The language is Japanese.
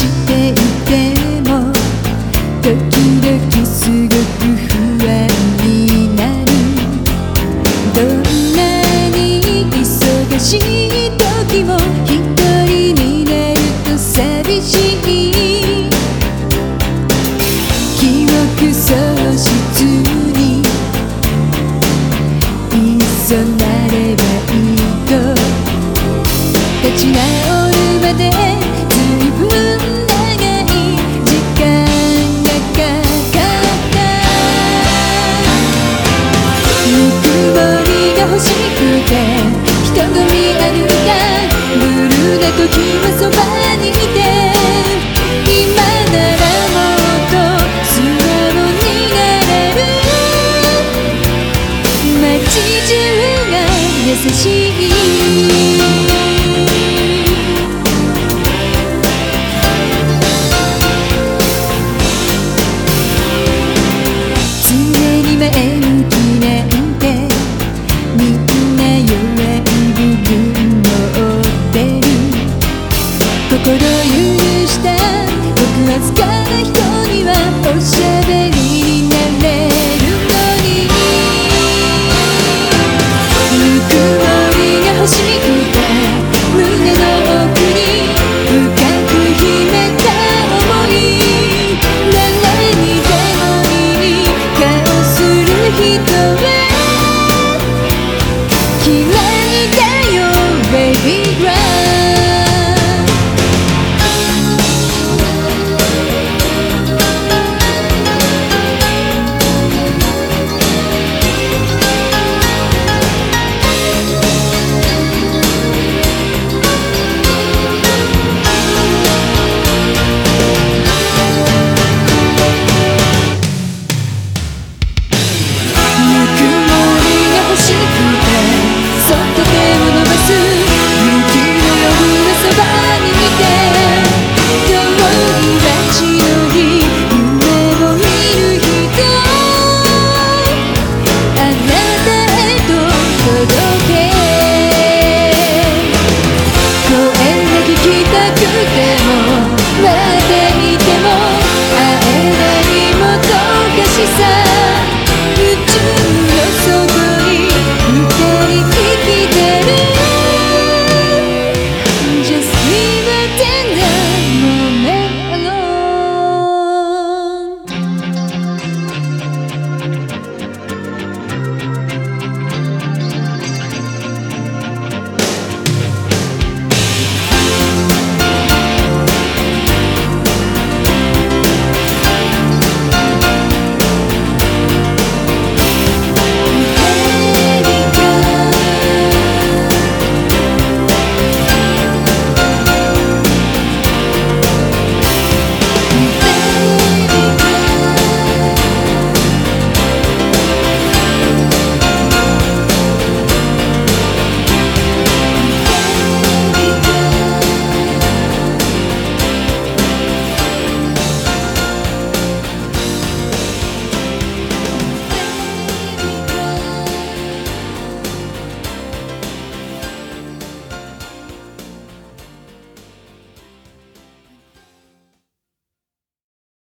していても時々すごく不安になる。どんなに忙しい時も一人になると寂しい。記憶喪失にいそなればいいと立ち直前に keep the